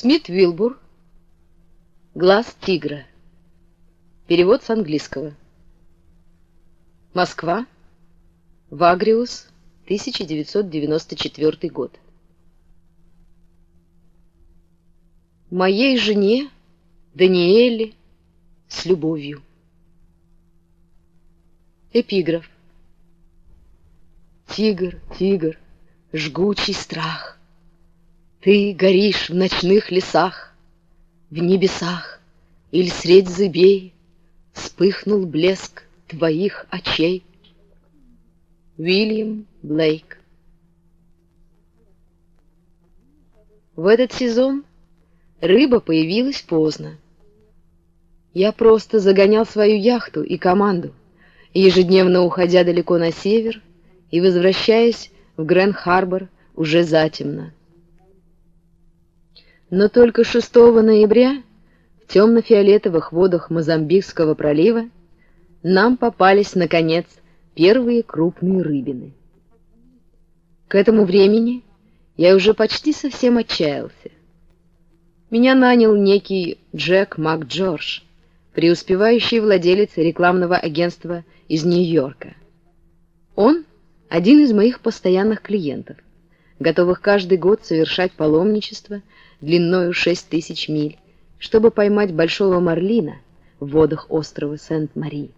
Смит Вилбур. Глаз тигра. Перевод с английского. Москва. Вагриус, 1994 год. Моей жене, Даниэле, с любовью. Эпиграф. Тигр, тигр, жгучий страх, Ты горишь в ночных лесах, В небесах или средь зыбей Вспыхнул блеск твоих очей. Уильям Блейк В этот сезон рыба появилась поздно. Я просто загонял свою яхту и команду, ежедневно уходя далеко на север и возвращаясь в Грэн-Харбор уже затемно. Но только 6 ноября в темно-фиолетовых водах Мозамбикского пролива нам попались, наконец, первые крупные рыбины. К этому времени я уже почти совсем отчаялся. Меня нанял некий Джек МакДжордж, преуспевающий владелец рекламного агентства из Нью-Йорка. Он один из моих постоянных клиентов, готовых каждый год совершать паломничество длиною 6 тысяч миль, чтобы поймать большого марлина в водах острова Сент-Мари.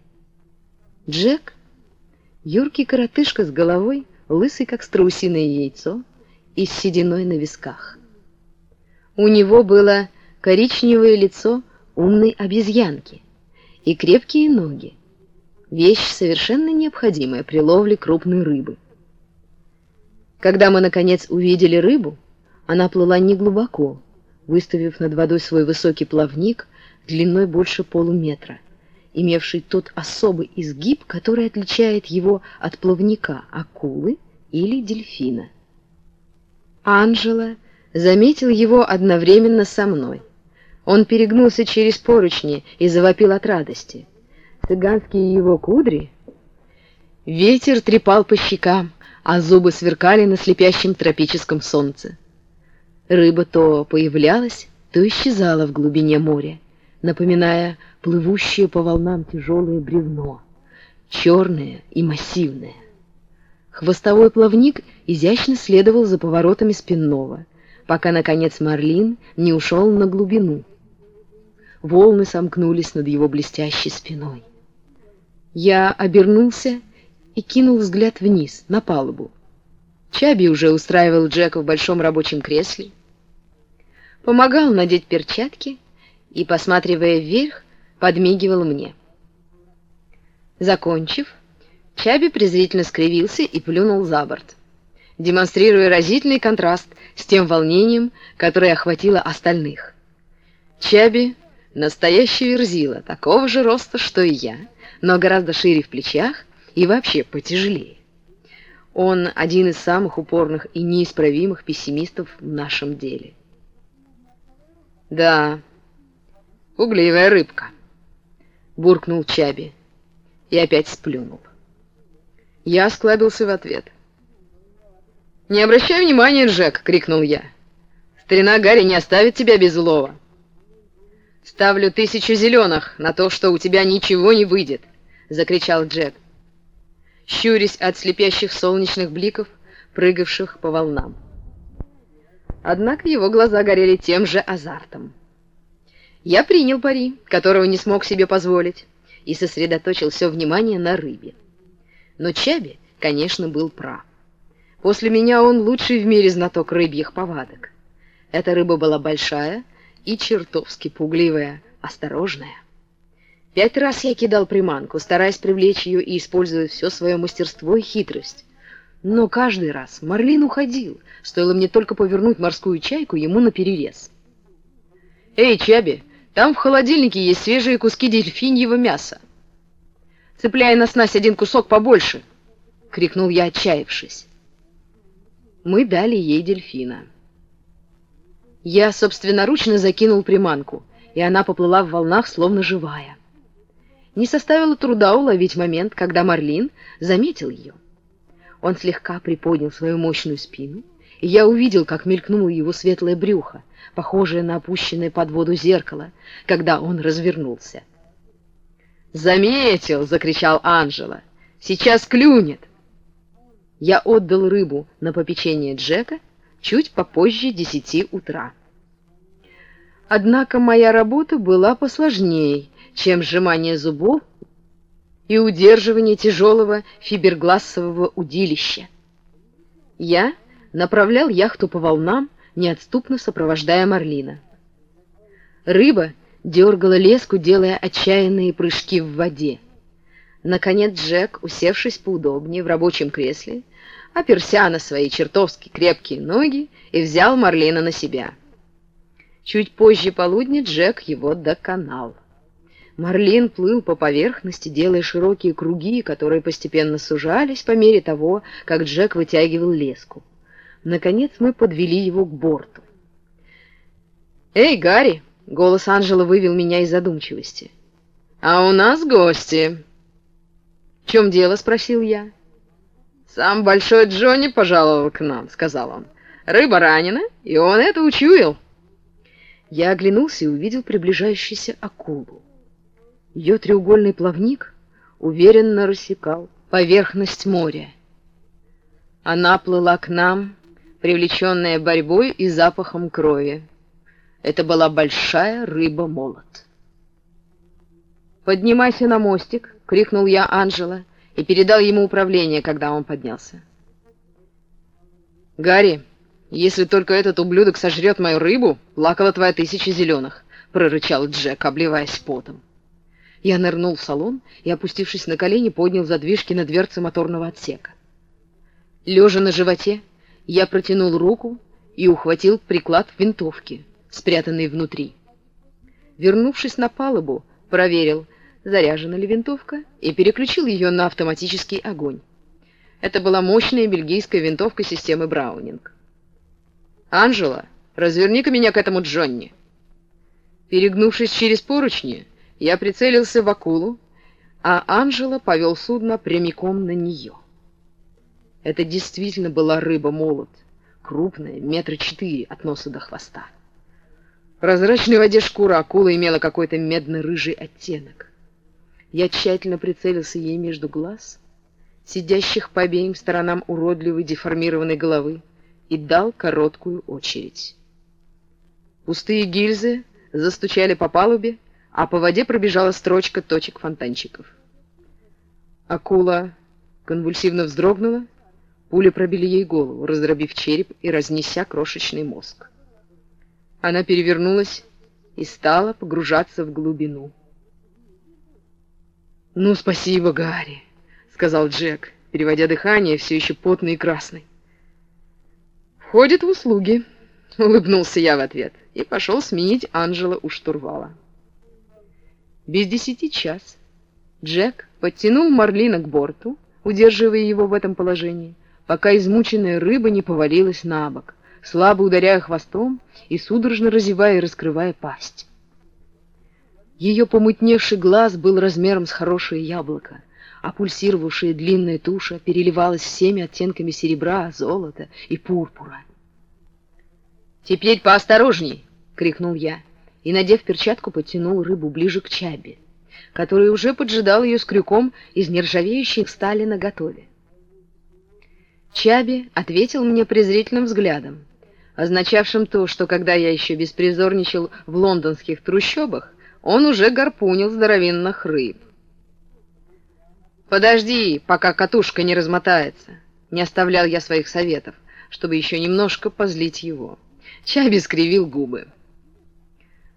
Джек — юркий коротышка с головой, лысый, как страусиное яйцо, и с сединой на висках. У него было коричневое лицо умной обезьянки и крепкие ноги, вещь совершенно необходимая при ловле крупной рыбы. Когда мы, наконец, увидели рыбу, она плыла неглубоко, выставив над водой свой высокий плавник длиной больше полуметра, имевший тот особый изгиб, который отличает его от плавника акулы или дельфина. Анжела заметил его одновременно со мной. Он перегнулся через поручни и завопил от радости — цыганские его кудри. Ветер трепал по щекам, а зубы сверкали на слепящем тропическом солнце. Рыба то появлялась, то исчезала в глубине моря, напоминая плывущее по волнам тяжелое бревно, черное и массивное. Хвостовой плавник изящно следовал за поворотами спинного, пока, наконец, Марлин не ушел на глубину. Волны сомкнулись над его блестящей спиной. Я обернулся и кинул взгляд вниз, на палубу. Чаби уже устраивал Джека в большом рабочем кресле, помогал надеть перчатки и, посматривая вверх, подмигивал мне. Закончив, Чаби презрительно скривился и плюнул за борт, демонстрируя разительный контраст с тем волнением, которое охватило остальных. Чаби — настоящий верзила, такого же роста, что и я — но гораздо шире в плечах и вообще потяжелее. Он один из самых упорных и неисправимых пессимистов в нашем деле. «Да, угливая рыбка», — буркнул Чаби и опять сплюнул. Я осклабился в ответ. «Не обращай внимания, Джек!» — крикнул я. «Старина Гарри не оставит тебя без улова!» «Ставлю тысячу зеленых на то, что у тебя ничего не выйдет!» — закричал Джек, щурясь от слепящих солнечных бликов, прыгавших по волнам. Однако его глаза горели тем же азартом. Я принял пари, которого не смог себе позволить, и сосредоточил все внимание на рыбе. Но Чаби, конечно, был прав. После меня он лучший в мире знаток рыбьих повадок. Эта рыба была большая и чертовски пугливая, осторожная. Пять раз я кидал приманку, стараясь привлечь ее и используя все свое мастерство и хитрость. Но каждый раз Марлин уходил, стоило мне только повернуть морскую чайку ему на перерез. «Эй, Чаби, там в холодильнике есть свежие куски дельфиньего мяса. Цепляй на снасть один кусок побольше!» — крикнул я, отчаявшись. Мы дали ей дельфина. Я собственноручно закинул приманку, и она поплыла в волнах, словно живая. Не составило труда уловить момент, когда Марлин заметил ее. Он слегка приподнял свою мощную спину и я увидел, как мелькнуло его светлое брюхо, похожее на опущенное под воду зеркало, когда он развернулся. «Заметил!» — закричал Анжела. «Сейчас клюнет!» Я отдал рыбу на попечение Джека чуть попозже десяти утра. Однако моя работа была посложнее, чем сжимание зубов и удерживание тяжелого фиберглассового удилища. Я направлял яхту по волнам, неотступно сопровождая Марлина. Рыба дергала леску, делая отчаянные прыжки в воде. Наконец Джек, усевшись поудобнее в рабочем кресле, оперся на свои чертовски крепкие ноги и взял Марлина на себя. Чуть позже полудня Джек его доконал. Марлин плыл по поверхности, делая широкие круги, которые постепенно сужались по мере того, как Джек вытягивал леску. Наконец мы подвели его к борту. «Эй, Гарри!» — голос Анжела вывел меня из задумчивости. «А у нас гости!» «В чем дело?» — спросил я. «Сам Большой Джонни пожаловал к нам», — сказал он. «Рыба ранена, и он это учуял». Я оглянулся и увидел приближающуюся акулу. Ее треугольный плавник уверенно рассекал поверхность моря. Она плыла к нам, привлеченная борьбой и запахом крови. Это была большая рыба-молот. «Поднимайся на мостик!» — крикнул я Анжела и передал ему управление, когда он поднялся. «Гарри, если только этот ублюдок сожрет мою рыбу, плакала твоя тысяча зеленых!» — прорычал Джек, обливаясь потом. Я нырнул в салон и, опустившись на колени, поднял задвижки на дверце моторного отсека. Лежа на животе, я протянул руку и ухватил приклад винтовки, спрятанный внутри. Вернувшись на палубу, проверил, заряжена ли винтовка, и переключил ее на автоматический огонь. Это была мощная бельгийская винтовка системы Браунинг. «Анжела, разверни-ка меня к этому Джонни!» Перегнувшись через поручни, я прицелился в акулу, а Анжела повел судно прямиком на нее. Это действительно была рыба-молот, крупная, метра четыре от носа до хвоста. В прозрачной воде шкура акулы имела какой-то медно-рыжий оттенок. Я тщательно прицелился ей между глаз, сидящих по обеим сторонам уродливой деформированной головы, и дал короткую очередь. Пустые гильзы застучали по палубе, а по воде пробежала строчка точек-фонтанчиков. Акула конвульсивно вздрогнула Пули пробили ей голову, раздробив череп и разнеся крошечный мозг. Она перевернулась и стала погружаться в глубину. «Ну, спасибо, Гарри», — сказал Джек, переводя дыхание, все еще потный и красный. «Входит в услуги», — улыбнулся я в ответ и пошел сменить Анжела у штурвала. Без десяти час Джек подтянул Марлина к борту, удерживая его в этом положении, пока измученная рыба не повалилась на бок, слабо ударяя хвостом и судорожно разевая и раскрывая пасть. Ее помутневший глаз был размером с хорошее яблоко, а пульсировавшая длинная туша переливалась всеми оттенками серебра, золота и пурпура. «Теперь поосторожней!» — крикнул я, и, надев перчатку, потянул рыбу ближе к чабе, который уже поджидал ее с крюком из нержавеющей стали наготове. Чаби ответил мне презрительным взглядом, означавшим то, что когда я еще беспризорничал в лондонских трущобах, он уже гарпунил здоровенных рыб. «Подожди, пока катушка не размотается», — не оставлял я своих советов, чтобы еще немножко позлить его. Чаби скривил губы.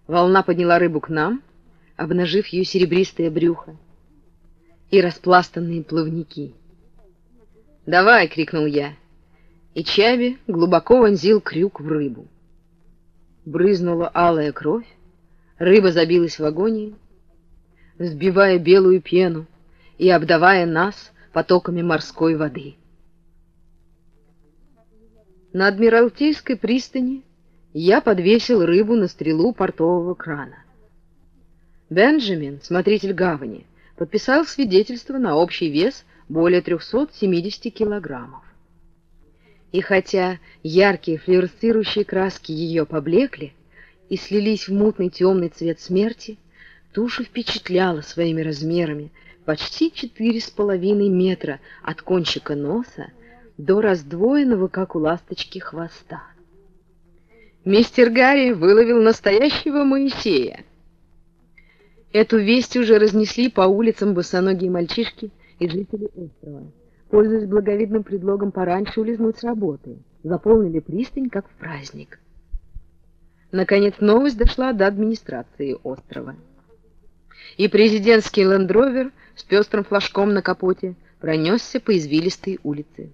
Волна подняла рыбу к нам, обнажив ее серебристое брюхо и распластанные плавники. «Давай!» — крикнул я. И Чаби глубоко вонзил крюк в рыбу. Брызнула алая кровь, рыба забилась в агонии, взбивая белую пену и обдавая нас потоками морской воды. На Адмиралтейской пристани я подвесил рыбу на стрелу портового крана. Бенджамин, смотритель гавани, подписал свидетельство на общий вес более 370 килограммов. И хотя яркие флюоресцирующие краски ее поблекли и слились в мутный темный цвет смерти, туша впечатляла своими размерами почти четыре с половиной метра от кончика носа до раздвоенного, как у ласточки, хвоста. Мистер Гарри выловил настоящего Моисея. Эту весть уже разнесли по улицам босоногие мальчишки и жители острова пользуясь благовидным предлогом пораньше улизнуть с работы, заполнили пристань, как в праздник. Наконец новость дошла до администрации острова. И президентский лендровер с пестрым флажком на капоте пронесся по извилистой улице.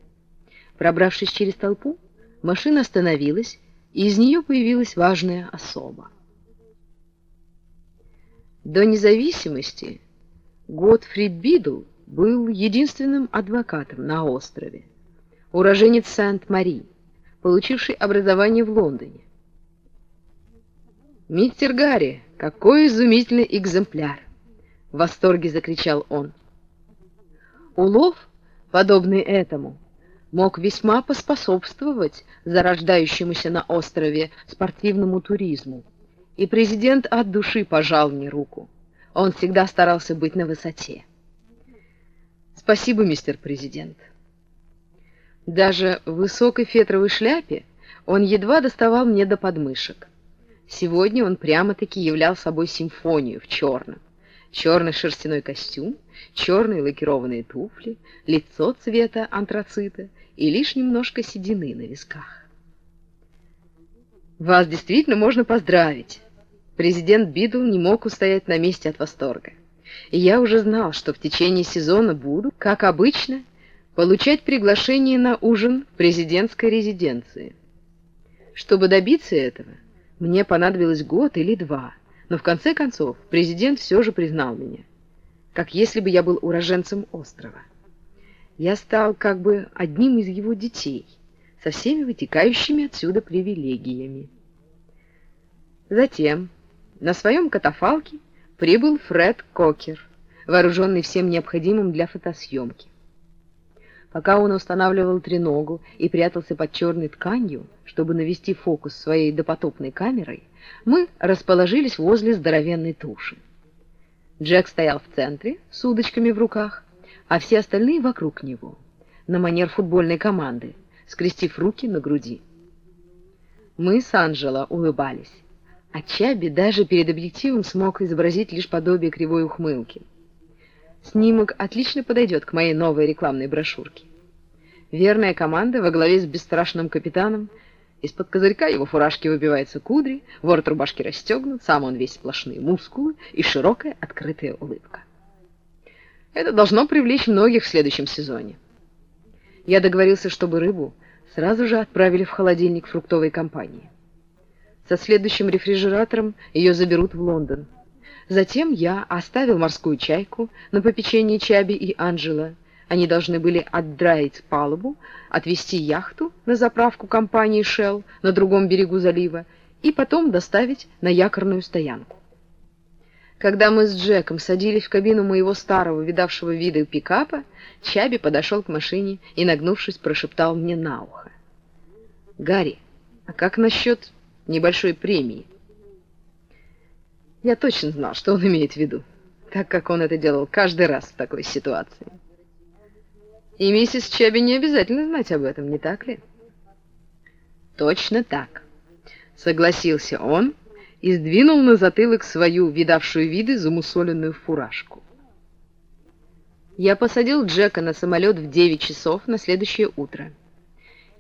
Пробравшись через толпу, машина остановилась, и из нее появилась важная особа. До независимости Готфрид Бидл был единственным адвокатом на острове, уроженец Сент-Мари, получивший образование в Лондоне. «Мистер Гарри, какой изумительный экземпляр!» — в восторге закричал он. Улов, подобный этому, мог весьма поспособствовать зарождающемуся на острове спортивному туризму, и президент от души пожал мне руку. Он всегда старался быть на высоте. Спасибо, мистер президент. Даже в высокой фетровой шляпе он едва доставал мне до подмышек. Сегодня он прямо-таки являл собой симфонию в черном. Черный шерстяной костюм, черные лакированные туфли, лицо цвета антрацита и лишь немножко седины на висках. Вас действительно можно поздравить. Президент Бидл не мог устоять на месте от восторга и я уже знал, что в течение сезона буду, как обычно, получать приглашение на ужин в президентской резиденции. Чтобы добиться этого, мне понадобилось год или два, но в конце концов президент все же признал меня, как если бы я был уроженцем острова. Я стал как бы одним из его детей, со всеми вытекающими отсюда привилегиями. Затем на своем катафалке прибыл Фред Кокер, вооруженный всем необходимым для фотосъемки. Пока он устанавливал треногу и прятался под черной тканью, чтобы навести фокус своей допотопной камерой, мы расположились возле здоровенной туши. Джек стоял в центре с удочками в руках, а все остальные вокруг него, на манер футбольной команды, скрестив руки на груди. Мы с Анджело улыбались. А Чаби даже перед объективом смог изобразить лишь подобие кривой ухмылки. Снимок отлично подойдет к моей новой рекламной брошюрке. Верная команда во главе с бесстрашным капитаном. Из-под козырька его фуражки выбиваются кудри, ворот рубашки расстегнут, сам он весь сплошные мускулы и широкая открытая улыбка. Это должно привлечь многих в следующем сезоне. Я договорился, чтобы рыбу сразу же отправили в холодильник фруктовой компании. Со следующим рефрижератором ее заберут в Лондон. Затем я оставил морскую чайку на попечении Чаби и Анджела. Они должны были отдраить палубу, отвезти яхту на заправку компании Shell на другом берегу залива и потом доставить на якорную стоянку. Когда мы с Джеком садились в кабину моего старого, видавшего вида пикапа, Чаби подошел к машине и, нагнувшись, прошептал мне на ухо. «Гарри, а как насчет небольшой премии. Я точно знал, что он имеет в виду, так как он это делал каждый раз в такой ситуации. И миссис Чеби не обязательно знать об этом, не так ли? Точно так, согласился он и сдвинул на затылок свою видавшую виды замусоленную фуражку. Я посадил Джека на самолет в 9 часов на следующее утро.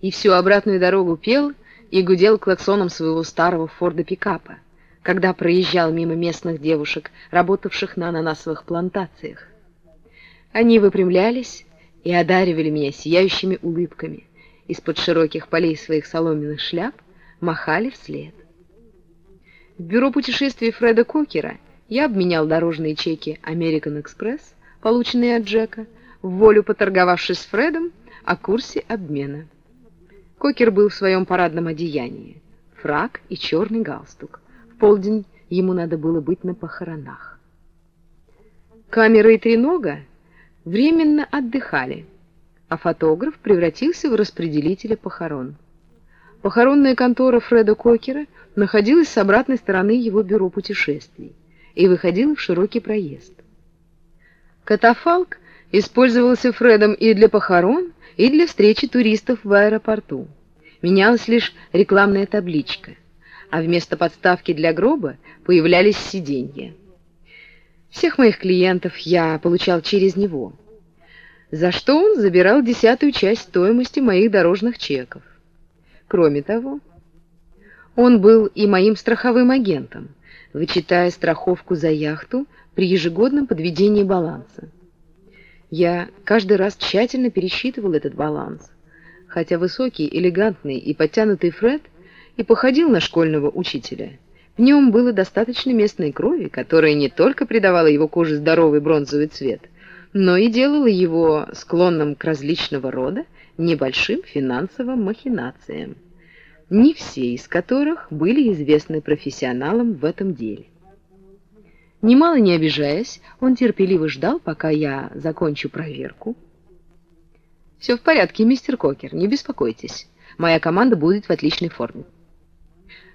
И всю обратную дорогу пел и гудел клаксоном своего старого форда-пикапа, когда проезжал мимо местных девушек, работавших на ананасовых плантациях. Они выпрямлялись и одаривали меня сияющими улыбками, из-под широких полей своих соломенных шляп махали вслед. В бюро путешествий Фреда Кокера я обменял дорожные чеки American Express, полученные от Джека, в волю поторговавшись с Фредом о курсе обмена. Кокер был в своем парадном одеянии, фрак и черный галстук. Полдень ему надо было быть на похоронах. Камера и тренога временно отдыхали, а фотограф превратился в распределителя похорон. Похоронная контора Фреда Кокера находилась с обратной стороны его бюро путешествий и выходила в широкий проезд. Катафалк использовался Фредом и для похорон, и для встречи туристов в аэропорту. Менялась лишь рекламная табличка, а вместо подставки для гроба появлялись сиденья. Всех моих клиентов я получал через него, за что он забирал десятую часть стоимости моих дорожных чеков. Кроме того, он был и моим страховым агентом, вычитая страховку за яхту при ежегодном подведении баланса. Я каждый раз тщательно пересчитывал этот баланс, хотя высокий, элегантный и подтянутый Фред и походил на школьного учителя. В нем было достаточно местной крови, которая не только придавала его коже здоровый бронзовый цвет, но и делала его склонным к различного рода небольшим финансовым махинациям, не все из которых были известны профессионалам в этом деле. Немало не обижаясь, он терпеливо ждал, пока я закончу проверку. «Все в порядке, мистер Кокер, не беспокойтесь. Моя команда будет в отличной форме».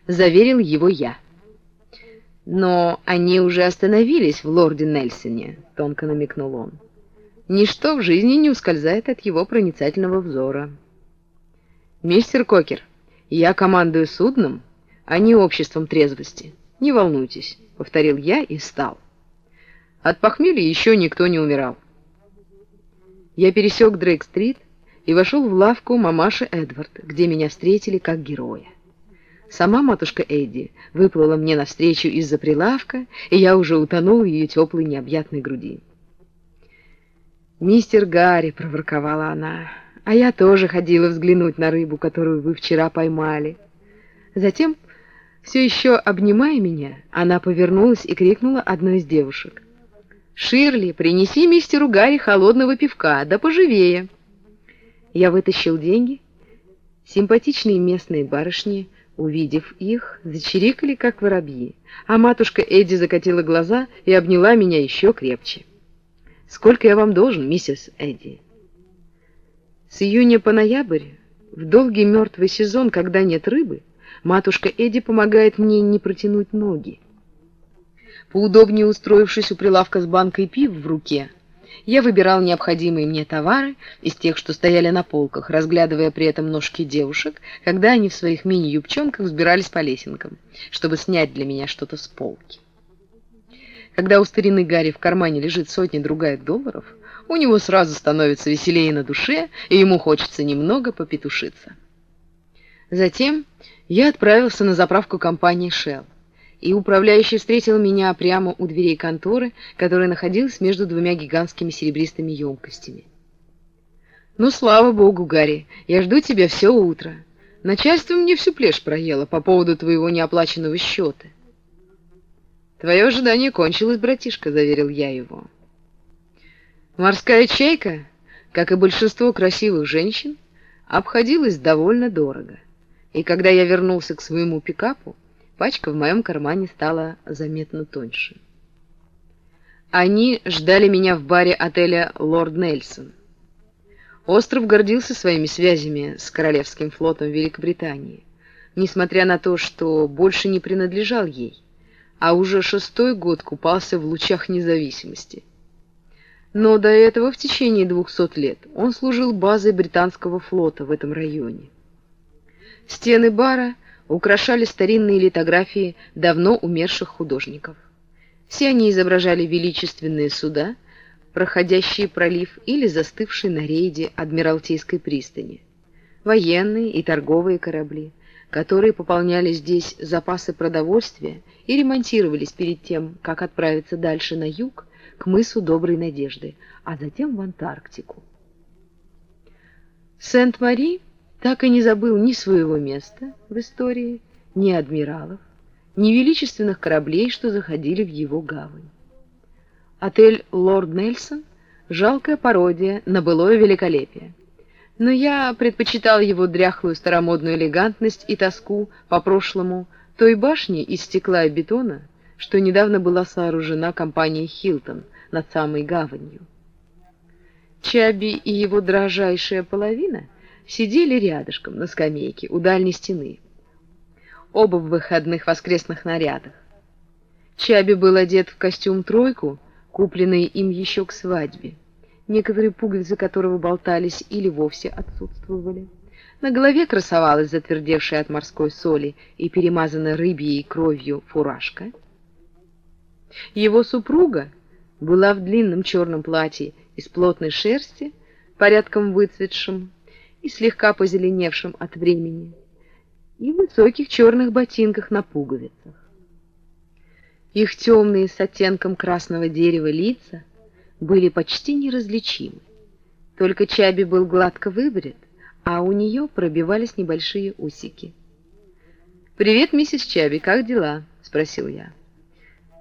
Заверил его я. «Но они уже остановились в лорде Нельсоне», — тонко намекнул он. Ничто в жизни не ускользает от его проницательного взора. «Мистер Кокер, я командую судном, а не обществом трезвости. Не волнуйтесь», — повторил я и встал. От похмелья еще никто не умирал. Я пересек Дрейк-стрит и вошел в лавку мамаши Эдвард, где меня встретили как героя. Сама матушка Эдди выплыла мне навстречу из-за прилавка, и я уже утонул в ее теплой необъятной груди. «Мистер Гарри», — проворковала она, — «а я тоже ходила взглянуть на рыбу, которую вы вчера поймали». Затем, все еще обнимая меня, она повернулась и крикнула одной из девушек. «Ширли, принеси мистеру Гарри холодного пивка, да поживее!» Я вытащил деньги. Симпатичные местные барышни, увидев их, зачирикали, как воробьи, а матушка Эдди закатила глаза и обняла меня еще крепче. Сколько я вам должен, миссис Эдди? С июня по ноябрь, в долгий мертвый сезон, когда нет рыбы, матушка Эдди помогает мне не протянуть ноги. Поудобнее устроившись у прилавка с банкой пив в руке, я выбирал необходимые мне товары из тех, что стояли на полках, разглядывая при этом ножки девушек, когда они в своих мини-юбчонках взбирались по лесенкам, чтобы снять для меня что-то с полки. Когда у старины Гарри в кармане лежит сотня-другая долларов, у него сразу становится веселее на душе, и ему хочется немного попетушиться. Затем я отправился на заправку компании Shell, и управляющий встретил меня прямо у дверей конторы, которая находилась между двумя гигантскими серебристыми емкостями. «Ну, слава богу, Гарри, я жду тебя все утро. Начальство мне всю плешь проело по поводу твоего неоплаченного счета. «Твое ожидание кончилось, братишка», — заверил я его. Морская чайка, как и большинство красивых женщин, обходилась довольно дорого. И когда я вернулся к своему пикапу, пачка в моем кармане стала заметно тоньше. Они ждали меня в баре отеля «Лорд Нельсон». Остров гордился своими связями с Королевским флотом Великобритании, несмотря на то, что больше не принадлежал ей а уже шестой год купался в лучах независимости. Но до этого в течение двухсот лет он служил базой британского флота в этом районе. Стены бара украшали старинные литографии давно умерших художников. Все они изображали величественные суда, проходящие пролив или застывшие на рейде Адмиралтейской пристани, военные и торговые корабли, которые пополняли здесь запасы продовольствия и ремонтировались перед тем, как отправиться дальше на юг, к мысу Доброй Надежды, а затем в Антарктику. Сент-Мари так и не забыл ни своего места в истории, ни адмиралов, ни величественных кораблей, что заходили в его гавань. Отель «Лорд Нельсон» — жалкая пародия на былое великолепие но я предпочитал его дряхлую старомодную элегантность и тоску по прошлому той башни из стекла и бетона, что недавно была сооружена компанией «Хилтон» над самой гаванью. Чаби и его дрожайшая половина сидели рядышком на скамейке у дальней стены, оба в выходных воскресных нарядах. Чаби был одет в костюм-тройку, купленный им еще к свадьбе, некоторые пуговицы которого болтались или вовсе отсутствовали. На голове красовалась затвердевшая от морской соли и перемазанная рыбьей кровью фуражка. Его супруга была в длинном черном платье из плотной шерсти, порядком выцветшим и слегка позеленевшим от времени, и в высоких черных ботинках на пуговицах. Их темные с оттенком красного дерева лица были почти неразличимы. Только Чаби был гладко выбрит, а у нее пробивались небольшие усики. «Привет, миссис Чаби, как дела?» — спросил я.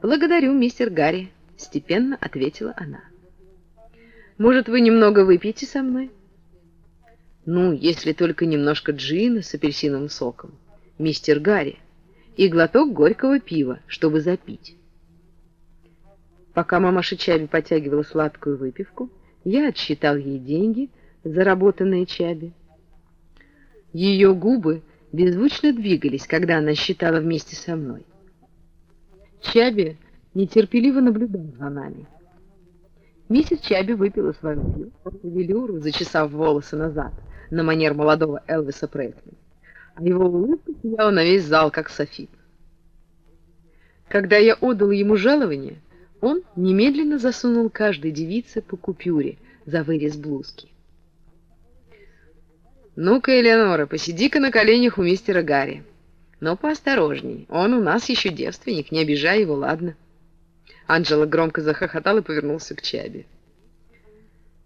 «Благодарю, мистер Гарри», — степенно ответила она. «Может, вы немного выпьете со мной?» «Ну, если только немножко джина с апельсиновым соком, мистер Гарри, и глоток горького пива, чтобы запить». Пока мамаша Чаби потягивала сладкую выпивку, я отсчитал ей деньги, заработанные Чаби. Ее губы беззвучно двигались, когда она считала вместе со мной. Чаби нетерпеливо наблюдал за нами. Миссис Чаби выпила свою велюру, зачесав волосы назад, на манер молодого Элвиса Пресли, а его улыбка сияла на весь зал, как софит. Когда я отдал ему жалование, он немедленно засунул каждой девице по купюре за вырез блузки. «Ну-ка, Элеонора, посиди-ка на коленях у мистера Гарри. Но поосторожней, он у нас еще девственник, не обижай его, ладно?» Анджела громко захохотал и повернулся к Чаби.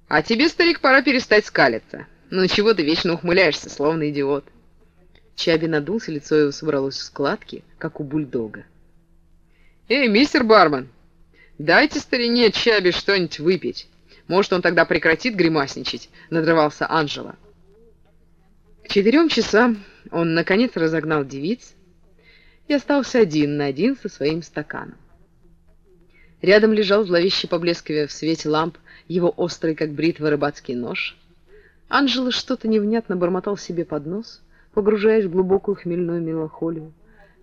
«А тебе, старик, пора перестать скалиться. Ну чего ты вечно ухмыляешься, словно идиот?» Чаби надулся, лицо его собралось в складки, как у бульдога. «Эй, мистер бармен, дайте старине Чаби что-нибудь выпить. Может, он тогда прекратит гримасничать?» — надрывался Анджела четырем часам он, наконец, разогнал девиц и остался один на один со своим стаканом. Рядом лежал зловеще поблескивая в свете ламп его острый, как бритва, рыбацкий нож. Анжела что-то невнятно бормотал себе под нос, погружаясь в глубокую хмельную меланхолию.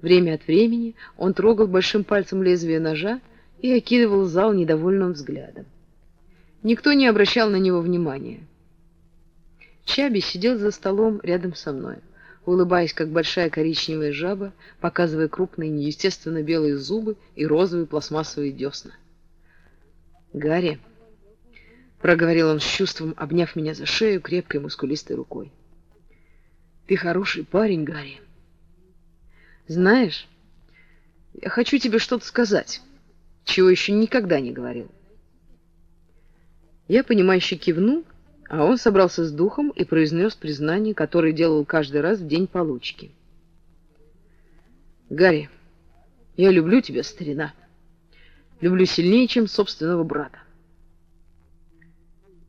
Время от времени он трогал большим пальцем лезвие ножа и окидывал зал недовольным взглядом. Никто не обращал на него внимания. Чаби сидел за столом рядом со мной, улыбаясь, как большая коричневая жаба, показывая крупные неестественно белые зубы и розовые пластмассовые десна. «Гарри», — проговорил он с чувством, обняв меня за шею крепкой мускулистой рукой, — «ты хороший парень, Гарри. Знаешь, я хочу тебе что-то сказать, чего еще никогда не говорил». Я, понимающе кивнул, — а он собрался с духом и произнес признание, которое делал каждый раз в день получки. «Гарри, я люблю тебя, старина. Люблю сильнее, чем собственного брата».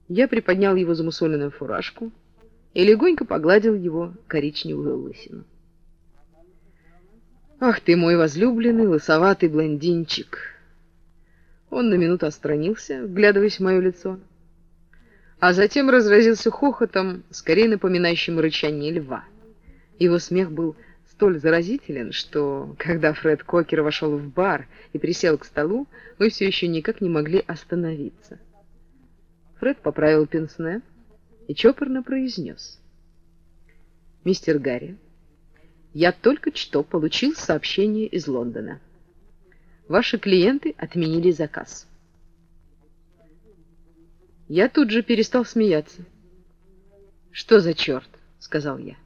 Я приподнял его замусоленную фуражку и легонько погладил его коричневую лысину. «Ах ты мой возлюбленный лысоватый блондинчик!» Он на минуту отстранился, вглядываясь в мое лицо, — а затем разразился хохотом, скорее напоминающим рычание льва. Его смех был столь заразителен, что, когда Фред Кокер вошел в бар и присел к столу, мы все еще никак не могли остановиться. Фред поправил пенсне и чопорно произнес. «Мистер Гарри, я только что получил сообщение из Лондона. Ваши клиенты отменили заказ». Я тут же перестал смеяться. «Что за черт?» — сказал я.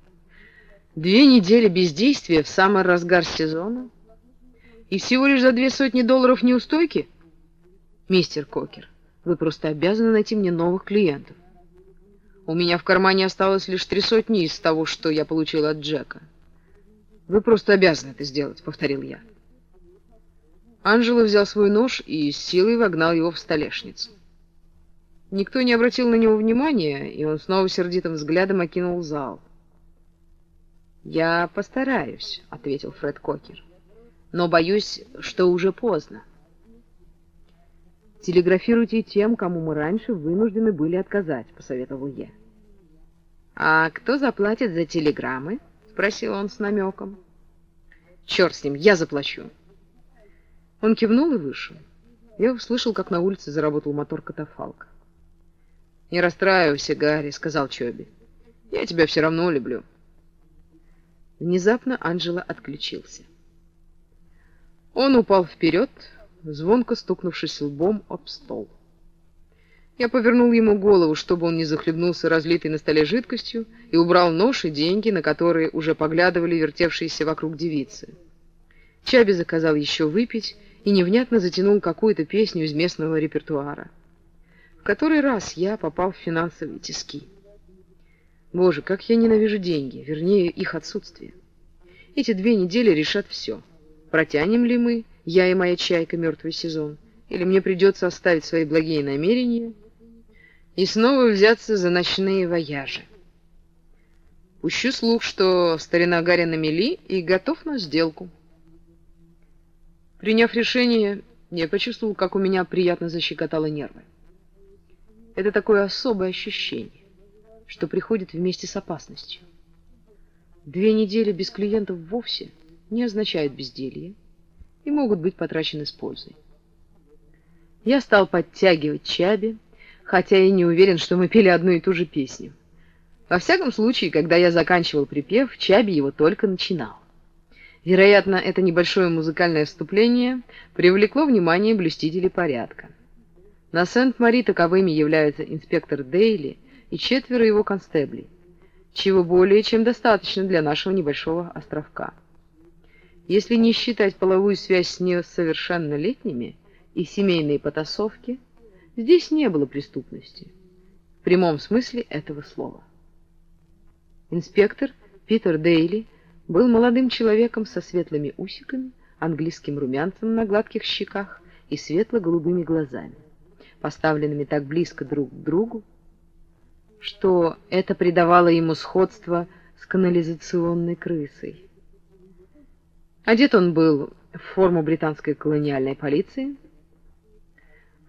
«Две недели бездействия в самый разгар сезона? И всего лишь за две сотни долларов неустойки? Мистер Кокер, вы просто обязаны найти мне новых клиентов. У меня в кармане осталось лишь три сотни из того, что я получил от Джека. Вы просто обязаны это сделать», — повторил я. Анжела взял свой нож и с силой вогнал его в столешницу. Никто не обратил на него внимания, и он снова сердитым взглядом окинул зал. «Я постараюсь», — ответил Фред Кокер. «Но боюсь, что уже поздно». Телеграфируйте тем, кому мы раньше вынуждены были отказать», — посоветовал я. «А кто заплатит за телеграммы?» — спросил он с намеком. «Черт с ним, я заплачу». Он кивнул и вышел. Я услышал, как на улице заработал мотор катафалка. «Не расстраивайся, Гарри», — сказал Чоби. «Я тебя все равно люблю». Внезапно Анджела отключился. Он упал вперед, звонко стукнувшись лбом об стол. Я повернул ему голову, чтобы он не захлебнулся разлитой на столе жидкостью, и убрал нож и деньги, на которые уже поглядывали вертевшиеся вокруг девицы. Чаби заказал еще выпить и невнятно затянул какую-то песню из местного репертуара. В который раз я попал в финансовые тиски. Боже, как я ненавижу деньги, вернее, их отсутствие. Эти две недели решат все. Протянем ли мы, я и моя чайка, мертвый сезон, или мне придется оставить свои благие намерения и снова взяться за ночные вояжи. Пущу слух, что старина Гарри на мели и готов на сделку. Приняв решение, я почувствовал, как у меня приятно защекотало нервы. Это такое особое ощущение, что приходит вместе с опасностью. Две недели без клиентов вовсе не означает безделье и могут быть потрачены с пользой. Я стал подтягивать чаби, хотя и не уверен, что мы пели одну и ту же песню. Во всяком случае, когда я заканчивал припев, Чаби его только начинал. Вероятно, это небольшое музыкальное вступление привлекло внимание блюстителей порядка. На Сент-Мари таковыми являются инспектор Дейли и четверо его констеблей, чего более чем достаточно для нашего небольшого островка. Если не считать половую связь с несовершеннолетними и семейные потасовки – Здесь не было преступности, в прямом смысле этого слова. Инспектор Питер Дейли был молодым человеком со светлыми усиками, английским румянцем на гладких щеках и светло-голубыми глазами, поставленными так близко друг к другу, что это придавало ему сходство с канализационной крысой. Одет он был в форму британской колониальной полиции,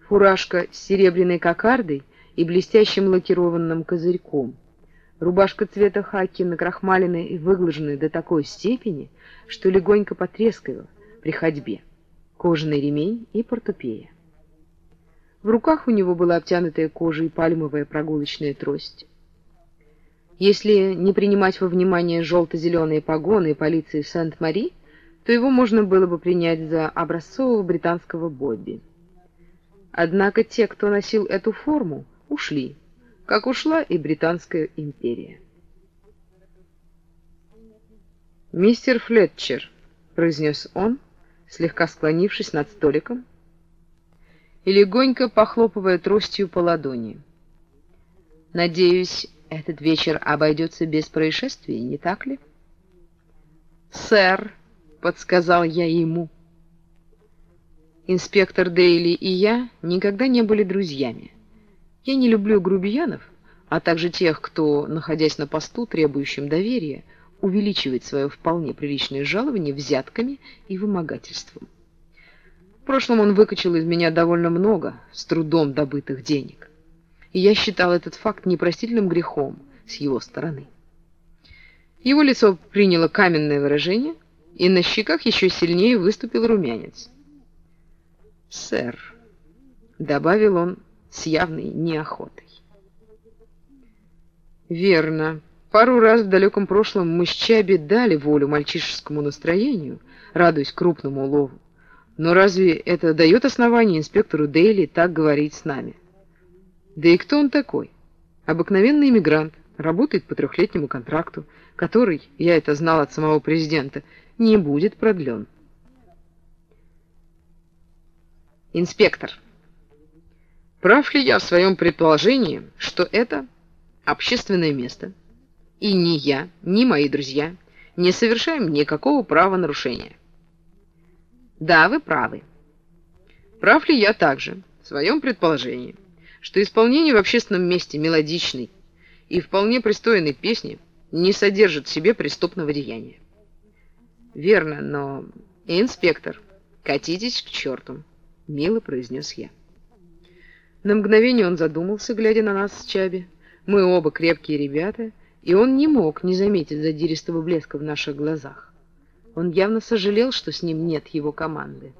фуражка с серебряной кокардой и блестящим лакированным козырьком, рубашка цвета хаки накрахмаленная и выглаженная до такой степени, что легонько потрескивала при ходьбе, кожаный ремень и портупея. В руках у него была обтянутая кожей пальмовая прогулочная трость. Если не принимать во внимание желто-зеленые погоны полиции Сент-Мари, то его можно было бы принять за образцового британского Бобби. Однако те, кто носил эту форму, ушли, как ушла и Британская империя. «Мистер Флетчер», — произнес он, слегка склонившись над столиком и легонько похлопывая тростью по ладони. «Надеюсь, этот вечер обойдется без происшествий, не так ли?» «Сэр», — подсказал я ему, — Инспектор Дейли и я никогда не были друзьями. Я не люблю грубиянов, а также тех, кто, находясь на посту, требующим доверия, увеличивает свое вполне приличное жалование взятками и вымогательством. В прошлом он выкачал из меня довольно много с трудом добытых денег. И я считал этот факт непростительным грехом с его стороны. Его лицо приняло каменное выражение, и на щеках еще сильнее выступил румянец сэр», — добавил он с явной неохотой. «Верно. Пару раз в далеком прошлом мы с Чаби дали волю мальчишескому настроению, радуясь крупному улову. Но разве это дает основание инспектору Дейли так говорить с нами? Да и кто он такой? Обыкновенный иммигрант, работает по трехлетнему контракту, который, я это знал от самого президента, не будет продлен. Инспектор, прав ли я в своем предположении, что это общественное место, и ни я, ни мои друзья не совершаем никакого правонарушения? Да, вы правы. Прав ли я также в своем предположении, что исполнение в общественном месте мелодичной и вполне пристойной песни не содержит в себе преступного деяния? Верно, но... Инспектор, катитесь к черту. — мило произнес я. На мгновение он задумался, глядя на нас с Чаби. Мы оба крепкие ребята, и он не мог не заметить задиристого блеска в наших глазах. Он явно сожалел, что с ним нет его команды.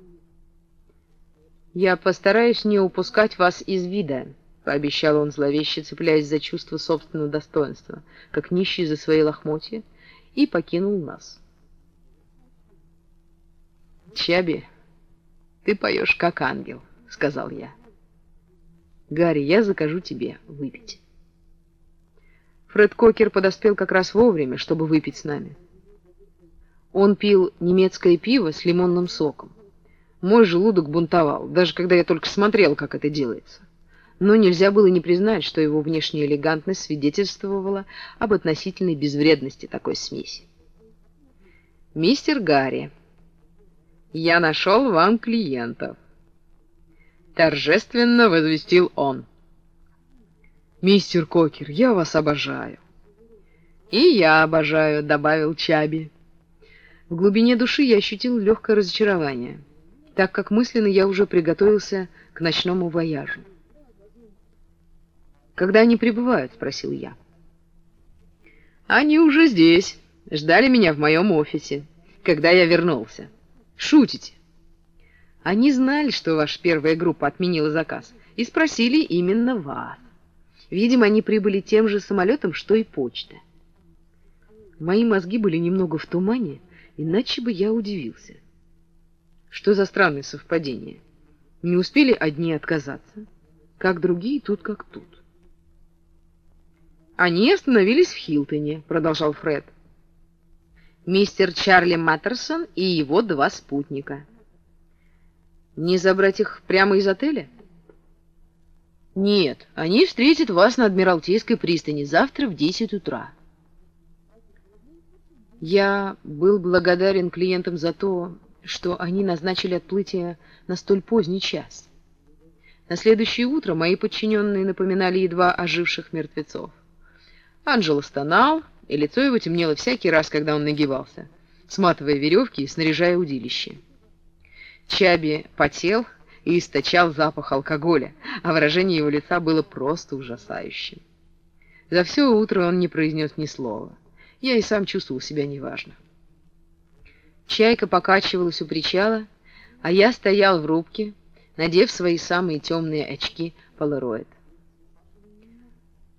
«Я постараюсь не упускать вас из вида», — пообещал он зловеще, цепляясь за чувство собственного достоинства, как нищий за свои лохмотья, и покинул нас. «Чаби, ты поешь как ангел», — сказал я. «Гарри, я закажу тебе выпить». Фред Кокер подоспел как раз вовремя, чтобы выпить с нами. Он пил немецкое пиво с лимонным соком. Мой желудок бунтовал, даже когда я только смотрел, как это делается. Но нельзя было не признать, что его внешняя элегантность свидетельствовала об относительной безвредности такой смеси. «Мистер Гарри, я нашел вам клиентов», — торжественно возвестил он. «Мистер Кокер, я вас обожаю». «И я обожаю», — добавил Чаби. В глубине души я ощутил легкое разочарование — так как мысленно я уже приготовился к ночному вояжу. «Когда они прибывают?» — спросил я. «Они уже здесь, ждали меня в моем офисе, когда я вернулся. Шутите?» Они знали, что ваша первая группа отменила заказ, и спросили именно вас. Видимо, они прибыли тем же самолетом, что и почта. Мои мозги были немного в тумане, иначе бы я удивился. Что за странное совпадение? Не успели одни отказаться, как другие тут как тут. Они остановились в Хилтоне, продолжал Фред. Мистер Чарли Маттерсон и его два спутника. Не забрать их прямо из отеля? Нет, они встретят вас на Адмиралтейской пристани завтра в 10 утра. Я был благодарен клиентам за то, что они назначили отплытие на столь поздний час. На следующее утро мои подчиненные напоминали едва оживших мертвецов. Анджело стонал, и лицо его темнело всякий раз, когда он нагибался, сматывая веревки и снаряжая удилище. Чаби потел и источал запах алкоголя, а выражение его лица было просто ужасающим. За все утро он не произнес ни слова. Я и сам чувствовал себя неважно. Чайка покачивалась у причала, а я стоял в рубке, надев свои самые темные очки полароид.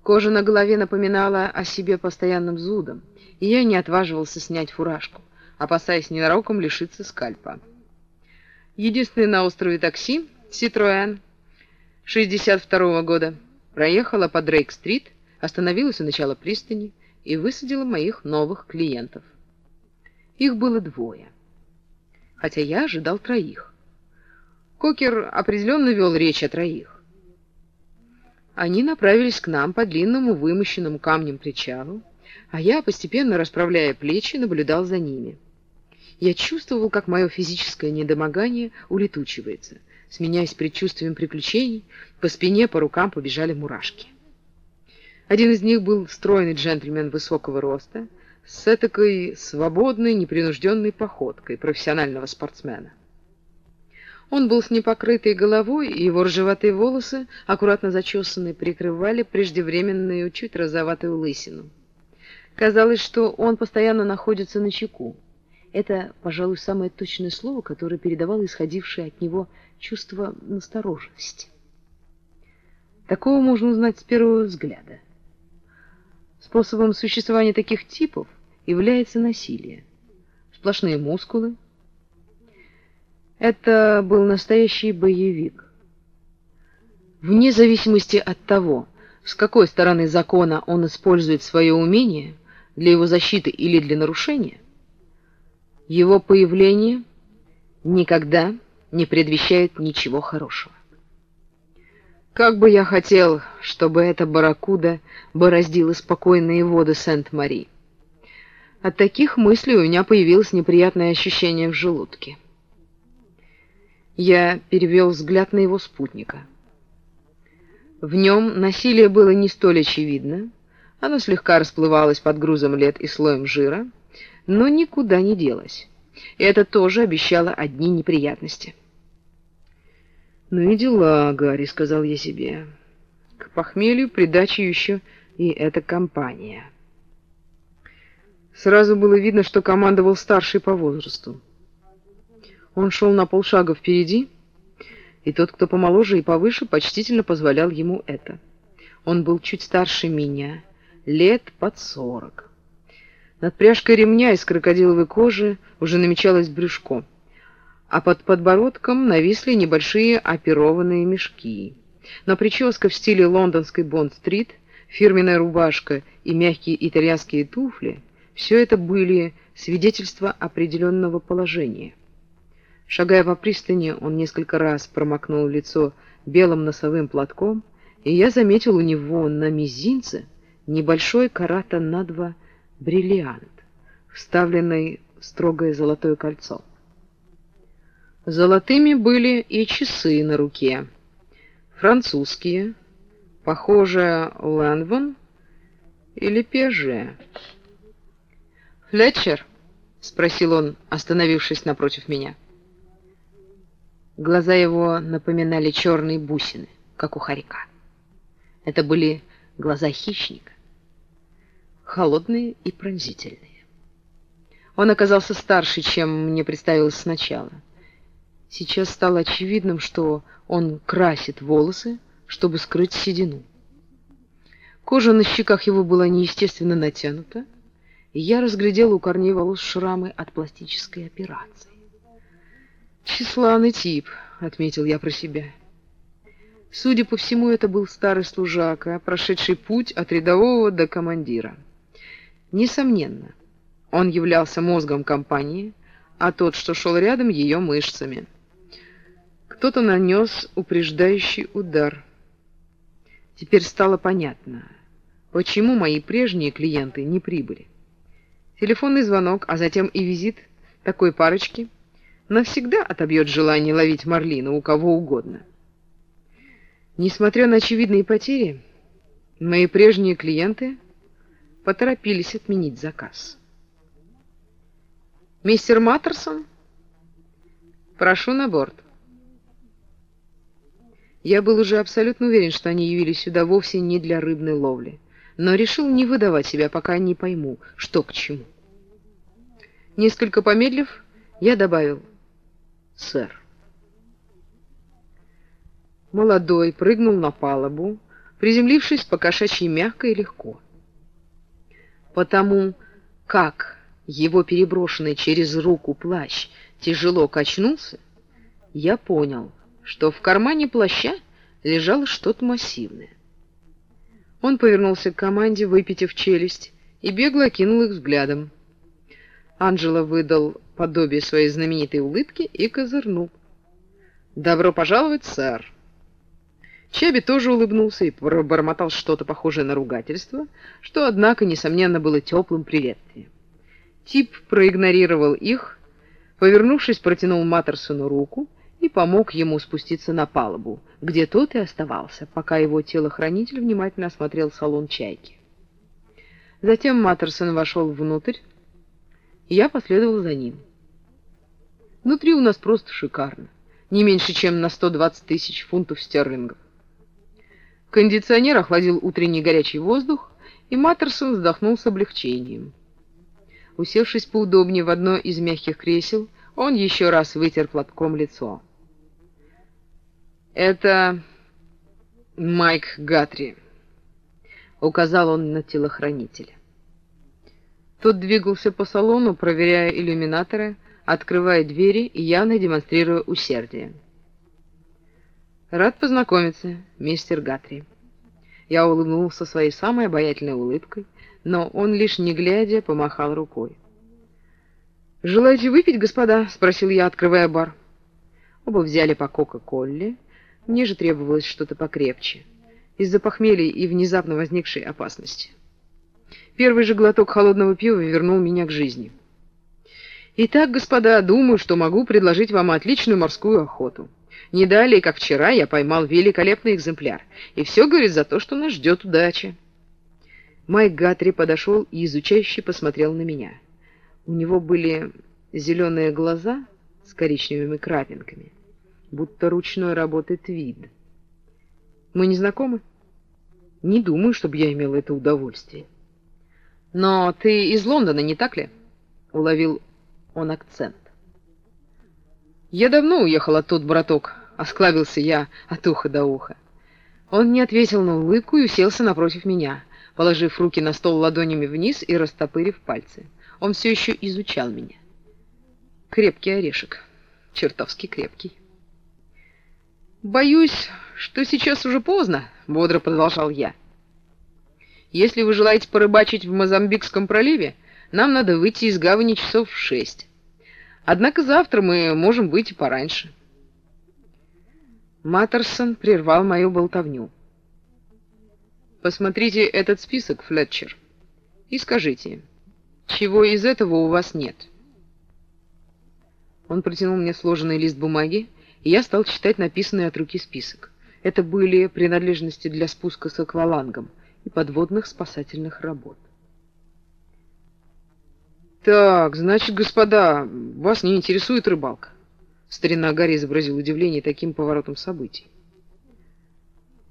Кожа на голове напоминала о себе постоянным зудом, и я не отваживался снять фуражку, опасаясь ненароком лишиться скальпа. Единственное на острове такси, Citroën, 62 -го года, проехала по Дрейк-стрит, остановилась у начала пристани и высадила моих новых клиентов. Их было двое, хотя я ожидал троих. Кокер определенно вел речь о троих. Они направились к нам по длинному вымощенному камнем причалу, а я, постепенно расправляя плечи, наблюдал за ними. Я чувствовал, как мое физическое недомогание улетучивается. Сменяясь предчувствием приключений, по спине, по рукам побежали мурашки. Один из них был стройный джентльмен высокого роста, с этакой свободной, непринужденной походкой профессионального спортсмена. Он был с непокрытой головой, и его ржеватые волосы, аккуратно зачесанные, прикрывали преждевременную, чуть розоватую лысину. Казалось, что он постоянно находится на чеку. Это, пожалуй, самое точное слово, которое передавало исходившее от него чувство настороженности. Такого можно узнать с первого взгляда. Способом существования таких типов является насилие. Сплошные мускулы. Это был настоящий боевик. Вне зависимости от того, с какой стороны закона он использует свое умение для его защиты или для нарушения, его появление никогда не предвещает ничего хорошего. Как бы я хотел, чтобы эта барракуда бороздила спокойные воды Сент-Мари. От таких мыслей у меня появилось неприятное ощущение в желудке. Я перевел взгляд на его спутника. В нем насилие было не столь очевидно, оно слегка расплывалось под грузом лет и слоем жира, но никуда не делось. И это тоже обещало одни неприятности. «Ну и дела, Гарри», — сказал я себе. «К похмелью придача еще и эта компания». Сразу было видно, что командовал старший по возрасту. Он шел на полшага впереди, и тот, кто помоложе и повыше, почтительно позволял ему это. Он был чуть старше меня, лет под сорок. Над пряжкой ремня из крокодиловой кожи уже намечалось брюшко, а под подбородком нависли небольшие оперованные мешки. Но прическа в стиле лондонской Бонд-стрит, фирменная рубашка и мягкие итальянские туфли — все это были свидетельства определенного положения. Шагая по пристани, он несколько раз промокнул лицо белым носовым платком, и я заметил у него на мизинце небольшой карата на два бриллиант, вставленный в строгое золотое кольцо. Золотыми были и часы на руке, французские, похоже, Ланвон или Пеже. «Флетчер?» — спросил он, остановившись напротив меня. Глаза его напоминали черные бусины, как у хорька. Это были глаза хищника, холодные и пронзительные. Он оказался старше, чем мне представилось сначала. Сейчас стало очевидным, что он красит волосы, чтобы скрыть седину. Кожа на щеках его была неестественно натянута, и я разглядел у корней волос шрамы от пластической операции. «Тщеславный тип», — отметил я про себя. Судя по всему, это был старый служака, прошедший путь от рядового до командира. Несомненно, он являлся мозгом компании, а тот, что шел рядом, ее мышцами. Кто-то нанес упреждающий удар. Теперь стало понятно, почему мои прежние клиенты не прибыли. Телефонный звонок, а затем и визит такой парочки навсегда отобьет желание ловить марлину у кого угодно. Несмотря на очевидные потери, мои прежние клиенты поторопились отменить заказ. «Мистер Маттерсон, прошу на борт». Я был уже абсолютно уверен, что они явились сюда вовсе не для рыбной ловли но решил не выдавать себя, пока не пойму, что к чему. Несколько помедлив, я добавил «Сэр». Молодой прыгнул на палубу, приземлившись по кошачьи мягко и легко. Потому как его переброшенный через руку плащ тяжело качнулся, я понял, что в кармане плаща лежало что-то массивное. Он повернулся к команде, выпитив челюсть, и бегло окинул их взглядом. Анджело выдал подобие своей знаменитой улыбки и козырнул. «Добро пожаловать, сэр!» Чаби тоже улыбнулся и пробормотал что-то похожее на ругательство, что, однако, несомненно, было теплым приветствием. Тип проигнорировал их, повернувшись, протянул Маттерсону руку и помог ему спуститься на палубу, где тот и оставался, пока его телохранитель внимательно осмотрел салон «Чайки». Затем Маттерсон вошел внутрь, я последовал за ним. Внутри у нас просто шикарно, не меньше, чем на 120 тысяч фунтов стерлингов. Кондиционер охладил утренний горячий воздух, и Маттерсон вздохнул с облегчением. Усевшись поудобнее в одно из мягких кресел, он еще раз вытер платком лицо. «Это Майк Гатри», — указал он на телохранителя. Тот двигался по салону, проверяя иллюминаторы, открывая двери и явно демонстрируя усердие. «Рад познакомиться, мистер Гатри». Я улыбнулся своей самой обаятельной улыбкой, но он лишь не глядя помахал рукой. «Желаете выпить, господа?» — спросил я, открывая бар. Оба взяли по Кока-Колле, мне же требовалось что-то покрепче, из-за похмелья и внезапно возникшей опасности. Первый же глоток холодного пива вернул меня к жизни. Итак, господа, думаю, что могу предложить вам отличную морскую охоту. Не далее, как вчера, я поймал великолепный экземпляр, и все говорит за то, что нас ждет удача. Майк Гатри подошел и изучающе посмотрел на меня. У него были зеленые глаза с коричневыми крапинками будто ручной работы твид. Мы не знакомы? Не думаю, чтобы я имел это удовольствие. Но ты из Лондона, не так ли? Уловил он акцент. Я давно уехал оттуда, браток, осклабился я от уха до уха. Он не ответил на улыбку и уселся напротив меня, положив руки на стол ладонями вниз и растопырив пальцы. Он все еще изучал меня. Крепкий орешек, чертовски крепкий. «Боюсь, что сейчас уже поздно», — бодро продолжал я. «Если вы желаете порыбачить в Мозамбикском проливе, нам надо выйти из гавани часов в шесть. Однако завтра мы можем выйти пораньше». Маттерсон прервал мою болтовню. «Посмотрите этот список, Флетчер, и скажите, чего из этого у вас нет?» Он протянул мне сложенный лист бумаги, и я стал читать написанный от руки список. Это были принадлежности для спуска с аквалангом и подводных спасательных работ. «Так, значит, господа, вас не интересует рыбалка?» Старина Гарри изобразил удивление таким поворотом событий.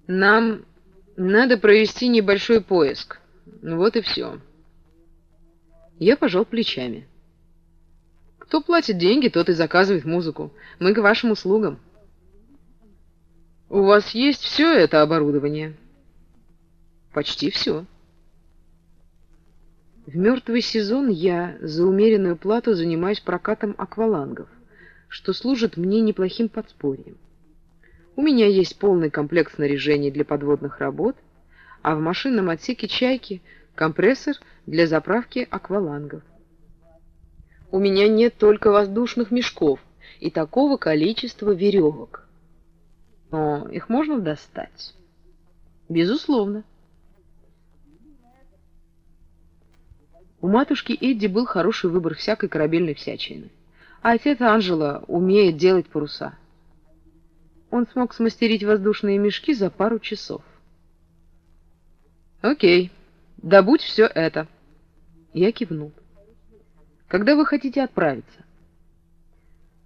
«Нам надо провести небольшой поиск. Вот и все». Я пожал плечами. Кто платит деньги, тот и заказывает музыку. Мы к вашим услугам. У вас есть все это оборудование? Почти все. В мертвый сезон я за умеренную плату занимаюсь прокатом аквалангов, что служит мне неплохим подспорьем. У меня есть полный комплект снаряжения для подводных работ, а в машинном отсеке «Чайки» компрессор для заправки аквалангов. У меня нет только воздушных мешков и такого количества веревок. Но их можно достать. Безусловно. У матушки Эдди был хороший выбор всякой корабельной всячины. А отец Анжела умеет делать паруса. Он смог смастерить воздушные мешки за пару часов. Окей, добудь все это. Я кивнул. Когда вы хотите отправиться?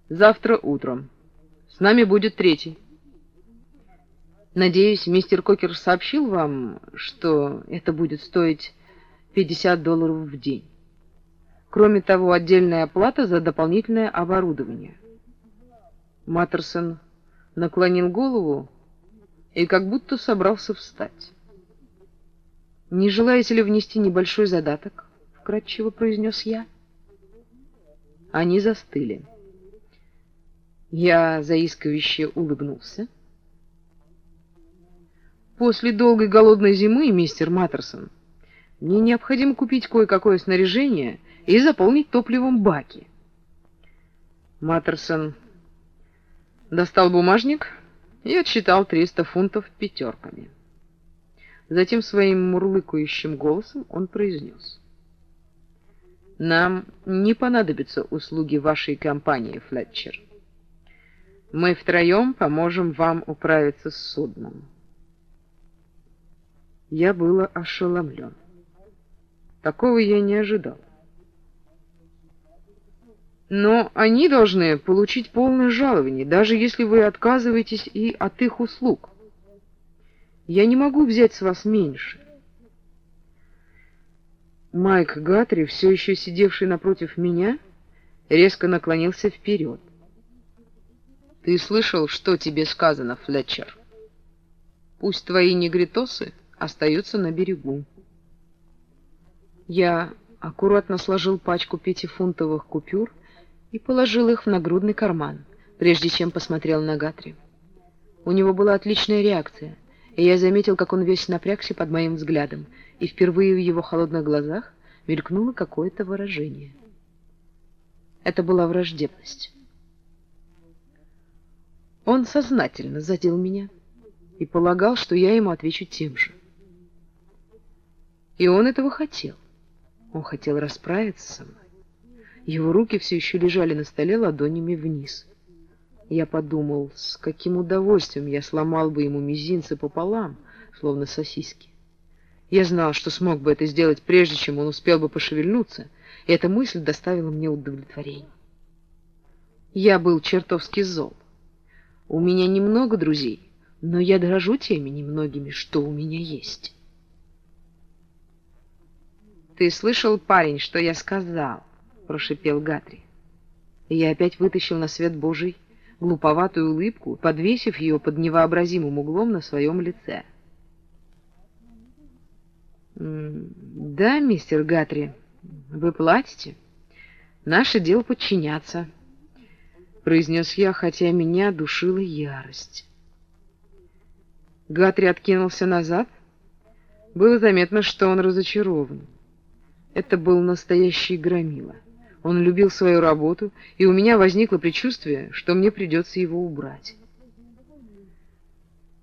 Завтра утром. С нами будет третий. Надеюсь, мистер Кокер сообщил вам, что это будет стоить 50 долларов в день. Кроме того, отдельная оплата за дополнительное оборудование. Маттерсон наклонил голову и как будто собрался встать. «Не желаете ли внести небольшой задаток?» — вкратчиво произнес я. — они застыли. Я заискивающе улыбнулся. После долгой голодной зимы, мистер Маттерсон, мне необходимо купить кое-какое снаряжение и заполнить топливом баки. Маттерсон достал бумажник и отсчитал 300 фунтов пятерками. Затем своим мурлыкающим голосом он произнес — нам не понадобятся услуги вашей компании, Флетчер. Мы втроем поможем вам управиться с судном. Я был ошеломлен. Такого я не ожидал. Но они должны получить полное жалование, даже если вы отказываетесь и от их услуг. Я не могу взять с вас меньше. Майк Гатри, все еще сидевший напротив меня, резко наклонился вперед. «Ты слышал, что тебе сказано, Флетчер? Пусть твои негритосы остаются на берегу». Я аккуратно сложил пачку пятифунтовых купюр и положил их в нагрудный карман, прежде чем посмотрел на Гатри. У него была отличная реакция — и я заметил, как он весь напрягся под моим взглядом, и впервые в его холодных глазах мелькнуло какое-то выражение. Это была враждебность. Он сознательно задел меня и полагал, что я ему отвечу тем же. И он этого хотел. Он хотел расправиться со мной. Его руки все еще лежали на столе ладонями вниз — я подумал, с каким удовольствием я сломал бы ему мизинцы пополам, словно сосиски. Я знал, что смог бы это сделать, прежде чем он успел бы пошевельнуться, и эта мысль доставила мне удовлетворение. Я был чертовски зол. У меня немного друзей, но я дорожу теми немногими, что у меня есть. «Ты слышал, парень, что я сказал?» — прошипел Гатри. И я опять вытащил на свет Божий глуповатую улыбку, подвесив ее под невообразимым углом на своем лице. «Да, мистер Гатри, вы платите. Наше дело подчиняться», — произнес я, хотя меня душила ярость. Гатри откинулся назад. Было заметно, что он разочарован. Это был настоящий громила. Он любил свою работу, и у меня возникло предчувствие, что мне придется его убрать.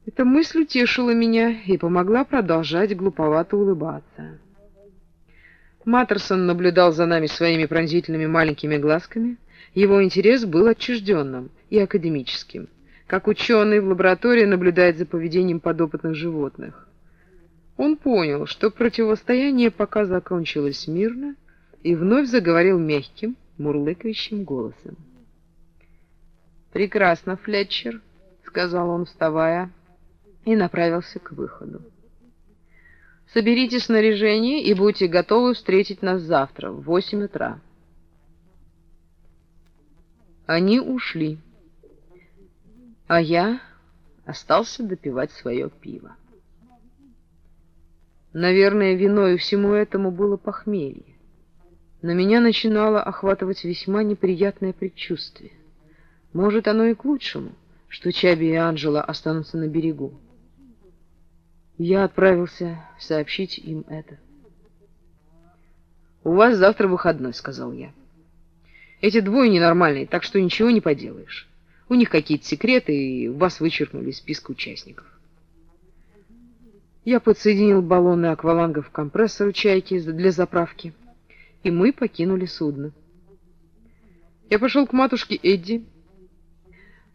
Эта мысль утешила меня и помогла продолжать глуповато улыбаться. Маттерсон наблюдал за нами своими пронзительными маленькими глазками. Его интерес был отчужденным и академическим, как ученый в лаборатории наблюдает за поведением подопытных животных. Он понял, что противостояние пока закончилось мирно, и вновь заговорил мягким, мурлыкающим голосом. «Прекрасно, Флетчер», — сказал он, вставая, и направился к выходу. «Соберите снаряжение и будьте готовы встретить нас завтра в восемь утра». Они ушли, а я остался допивать свое пиво. Наверное, виной всему этому было похмелье. Но меня начинало охватывать весьма неприятное предчувствие. Может, оно и к лучшему, что Чаби и Анжела останутся на берегу. Я отправился сообщить им это. «У вас завтра выходной», — сказал я. «Эти двое ненормальные, так что ничего не поделаешь. У них какие-то секреты, и вас вычеркнули из списка участников». Я подсоединил баллоны аквалангов к компрессору «Чайки» для заправки, и мы покинули судно. Я пошел к матушке Эдди,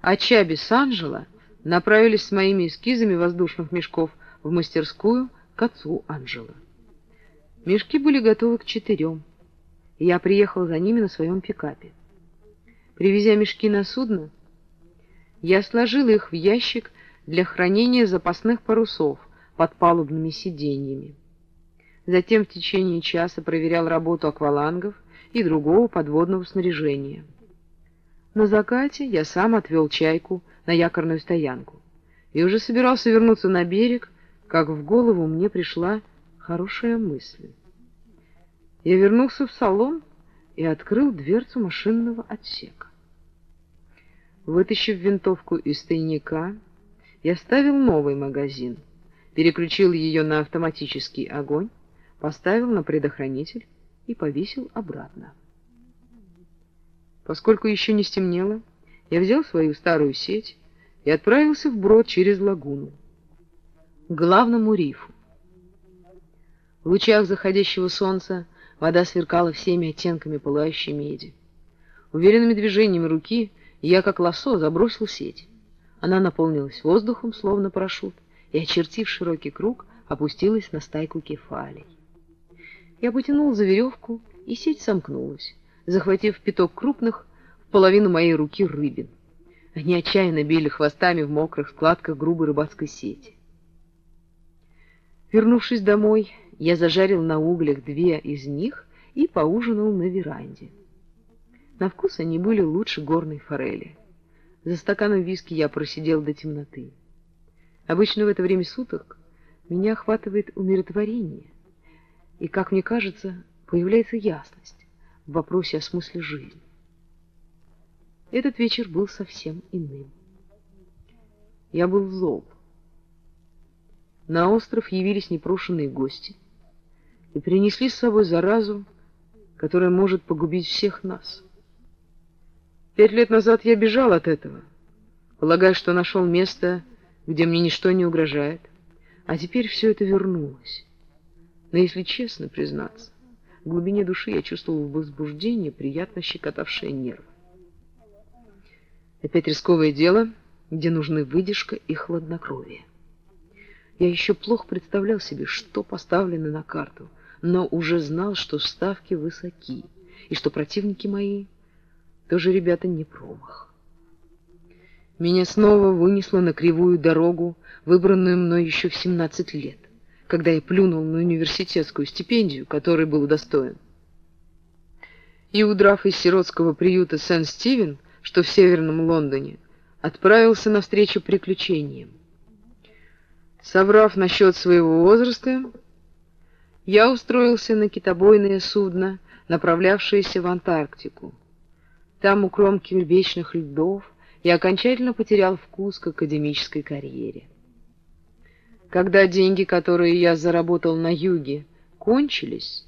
а Чаби с Анжела направились с моими эскизами воздушных мешков в мастерскую к отцу Анжела. Мешки были готовы к четырем, и я приехал за ними на своем пикапе. Привезя мешки на судно, я сложил их в ящик для хранения запасных парусов, под палубными сиденьями. Затем в течение часа проверял работу аквалангов и другого подводного снаряжения. На закате я сам отвел чайку на якорную стоянку и уже собирался вернуться на берег, как в голову мне пришла хорошая мысль. Я вернулся в салон и открыл дверцу машинного отсека. Вытащив винтовку из тайника, я ставил новый магазин — переключил ее на автоматический огонь, поставил на предохранитель и повесил обратно. Поскольку еще не стемнело, я взял свою старую сеть и отправился вброд через лагуну, к главному рифу. В лучах заходящего солнца вода сверкала всеми оттенками пылающей меди. Уверенными движениями руки я, как лосо, забросил сеть. Она наполнилась воздухом, словно парашют, и, очертив широкий круг, опустилась на стайку кефалей. Я потянул за веревку, и сеть сомкнулась, захватив пяток крупных в половину моей руки рыбин. Они отчаянно били хвостами в мокрых складках грубой рыбацкой сети. Вернувшись домой, я зажарил на углях две из них и поужинал на веранде. На вкус они были лучше горной форели. За стаканом виски я просидел до темноты. Обычно в это время суток меня охватывает умиротворение, и, как мне кажется, появляется ясность в вопросе о смысле жизни. Этот вечер был совсем иным. Я был зол. На остров явились непрошенные гости и принесли с собой заразу, которая может погубить всех нас. Пять лет назад я бежал от этого, полагая, что нашел место где мне ничто не угрожает. А теперь все это вернулось. Но если честно признаться, в глубине души я чувствовал возбуждение, приятно щекотавшее нервы. Опять рисковое дело, где нужны выдержка и хладнокровие. Я еще плохо представлял себе, что поставлено на карту, но уже знал, что ставки высоки, и что противники мои тоже ребята не промах. Меня снова вынесло на кривую дорогу, выбранную мной еще в 17 лет, когда я плюнул на университетскую стипендию, которой был удостоен. И, удрав из сиротского приюта Сент-Стивен, что в северном Лондоне, отправился навстречу приключениям. Соврав насчет своего возраста, я устроился на китобойное судно, направлявшееся в Антарктику. Там, у кромки вечных льдов, и окончательно потерял вкус к академической карьере. Когда деньги, которые я заработал на юге, кончились,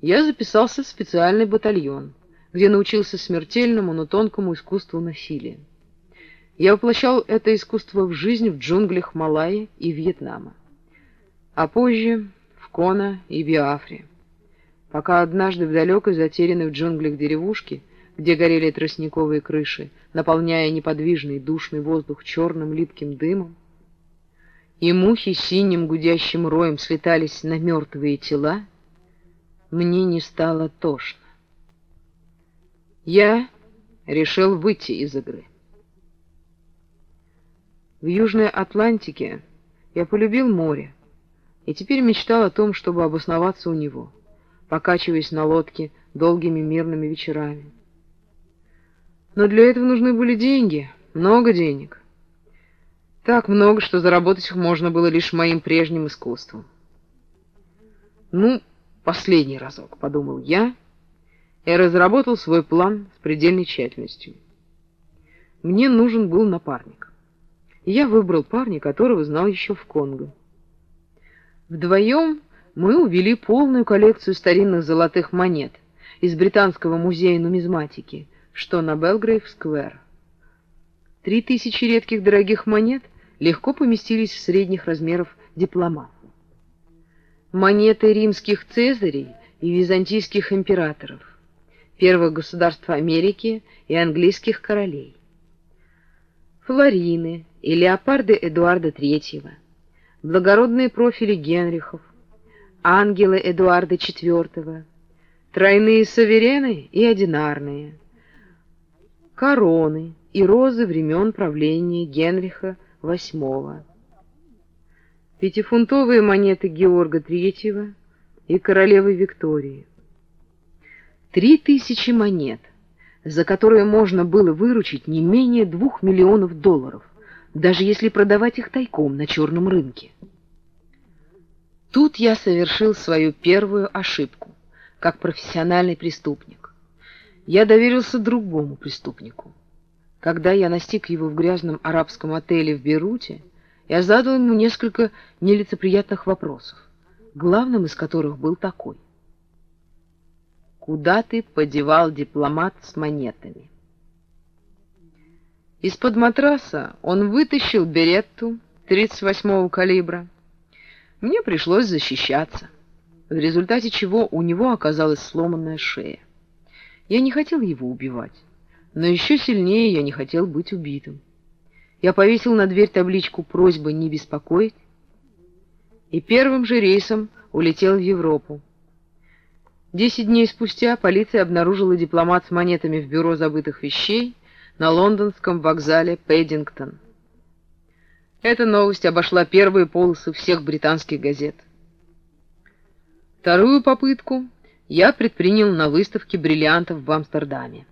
я записался в специальный батальон, где научился смертельному, но тонкому искусству насилия. Я воплощал это искусство в жизнь в джунглях Малайи и Вьетнама, а позже в Кона и Биафре, пока однажды в далекой затерянной в джунглях деревушке где горели тростниковые крыши, наполняя неподвижный душный воздух черным липким дымом, и мухи синим гудящим роем слетались на мертвые тела, мне не стало тошно. Я решил выйти из игры. В Южной Атлантике я полюбил море и теперь мечтал о том, чтобы обосноваться у него, покачиваясь на лодке долгими мирными вечерами. Но для этого нужны были деньги, много денег. Так много, что заработать их можно было лишь моим прежним искусством. «Ну, последний разок», — подумал я, и разработал свой план с предельной тщательностью. Мне нужен был напарник. И я выбрал парня, которого знал еще в Конго. Вдвоем мы увели полную коллекцию старинных золотых монет из Британского музея нумизматики — что на Белгрейв-сквер. Три тысячи редких дорогих монет легко поместились в средних размеров дипломат. Монеты римских цезарей и византийских императоров, первых государств Америки и английских королей. Флорины и леопарды Эдуарда III, благородные профили Генрихов, ангелы Эдуарда IV, тройные суверены и одинарные – короны и розы времен правления Генриха VIII, пятифунтовые монеты Георга III и королевы Виктории. Три тысячи монет, за которые можно было выручить не менее двух миллионов долларов, даже если продавать их тайком на черном рынке. Тут я совершил свою первую ошибку, как профессиональный преступник я доверился другому преступнику. Когда я настиг его в грязном арабском отеле в Бейруте, я задал ему несколько нелицеприятных вопросов, главным из которых был такой. «Куда ты подевал дипломат с монетами?» Из-под матраса он вытащил беретту 38-го калибра. Мне пришлось защищаться, в результате чего у него оказалась сломанная шея. Я не хотел его убивать, но еще сильнее я не хотел быть убитым. Я повесил на дверь табличку «Просьба не беспокоить» и первым же рейсом улетел в Европу. Десять дней спустя полиция обнаружила дипломат с монетами в бюро забытых вещей на лондонском вокзале Пэддингтон. Эта новость обошла первые полосы всех британских газет. Вторую попытку я предпринял на выставке бриллиантов в Амстердаме.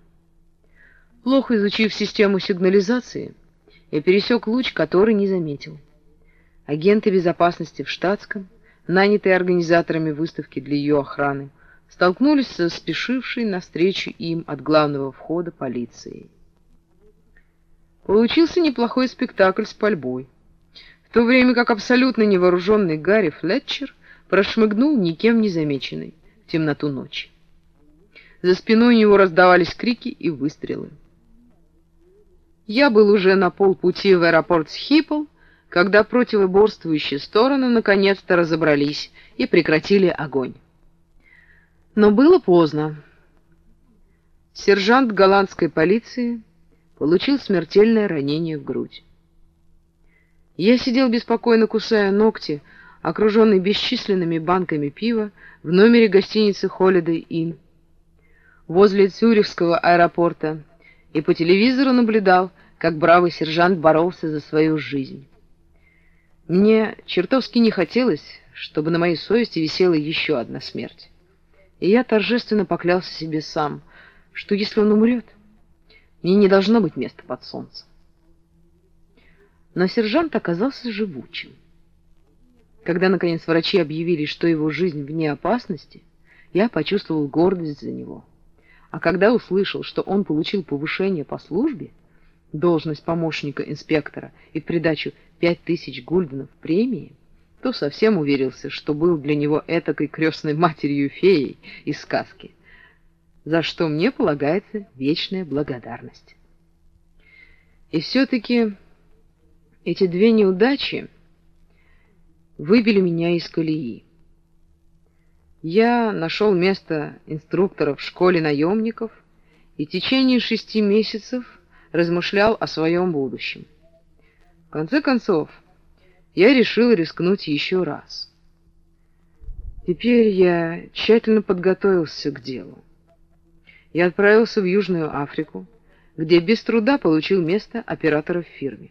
Плохо изучив систему сигнализации, я пересек луч, который не заметил. Агенты безопасности в штатском, нанятые организаторами выставки для ее охраны, столкнулись со спешившей навстречу им от главного входа полицией. Получился неплохой спектакль с пальбой, в то время как абсолютно невооруженный Гарри Флетчер прошмыгнул никем не замеченный темноту ночи. За спиной у него раздавались крики и выстрелы. Я был уже на полпути в аэропорт Схипл, когда противоборствующие стороны наконец-то разобрались и прекратили огонь. Но было поздно. Сержант голландской полиции получил смертельное ранение в грудь. Я сидел беспокойно кусая ногти, окруженный бесчисленными банками пива, в номере гостиницы Holiday Inn возле Цюрихского аэропорта и по телевизору наблюдал, как бравый сержант боролся за свою жизнь. Мне чертовски не хотелось, чтобы на моей совести висела еще одна смерть. И я торжественно поклялся себе сам, что если он умрет, мне не должно быть места под солнцем. Но сержант оказался живучим. Когда, наконец, врачи объявили, что его жизнь вне опасности, я почувствовал гордость за него. А когда услышал, что он получил повышение по службе, должность помощника инспектора и в придачу пять тысяч гульденов премии, то совсем уверился, что был для него этакой крестной матерью-феей из сказки, за что мне полагается вечная благодарность. И все-таки эти две неудачи выбили меня из колеи. Я нашел место инструктора в школе наемников и в течение шести месяцев размышлял о своем будущем. В конце концов, я решил рискнуть еще раз. Теперь я тщательно подготовился к делу. Я отправился в Южную Африку, где без труда получил место оператора в фирме.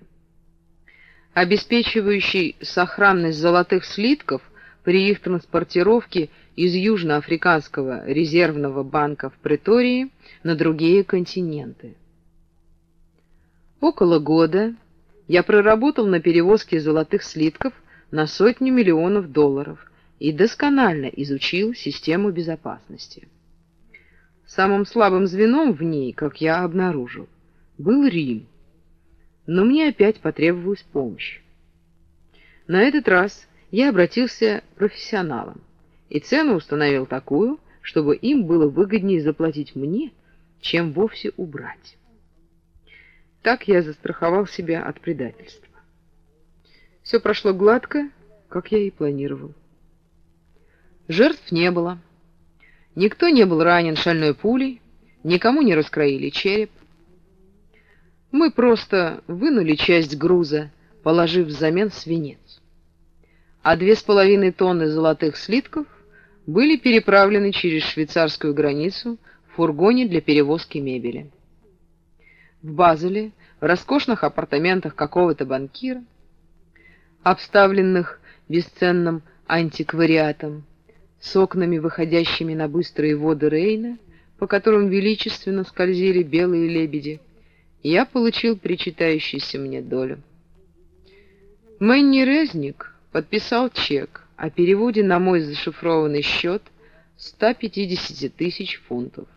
Обеспечивающий сохранность золотых слитков при их транспортировке из Южноафриканского резервного банка в Претории на другие континенты. Около года я проработал на перевозке золотых слитков на сотню миллионов долларов и досконально изучил систему безопасности. Самым слабым звеном в ней, как я обнаружил, был Рим. Но мне опять потребовалась помощь. На этот раз я обратился к профессионалам и цену установил такую, чтобы им было выгоднее заплатить мне, чем вовсе убрать. Так я застраховал себя от предательства. Все прошло гладко, как я и планировал. Жертв не было. Никто не был ранен шальной пулей, никому не раскроили череп. Мы просто вынули часть груза, положив взамен свинец. А две с половиной тонны золотых слитков были переправлены через швейцарскую границу в фургоне для перевозки мебели в Базеле, в роскошных апартаментах какого-то банкира, обставленных бесценным антиквариатом, с окнами, выходящими на быстрые воды Рейна, по которым величественно скользили белые лебеди, я получил причитающуюся мне долю. Мэнни Резник подписал чек о переводе на мой зашифрованный счет 150 тысяч фунтов.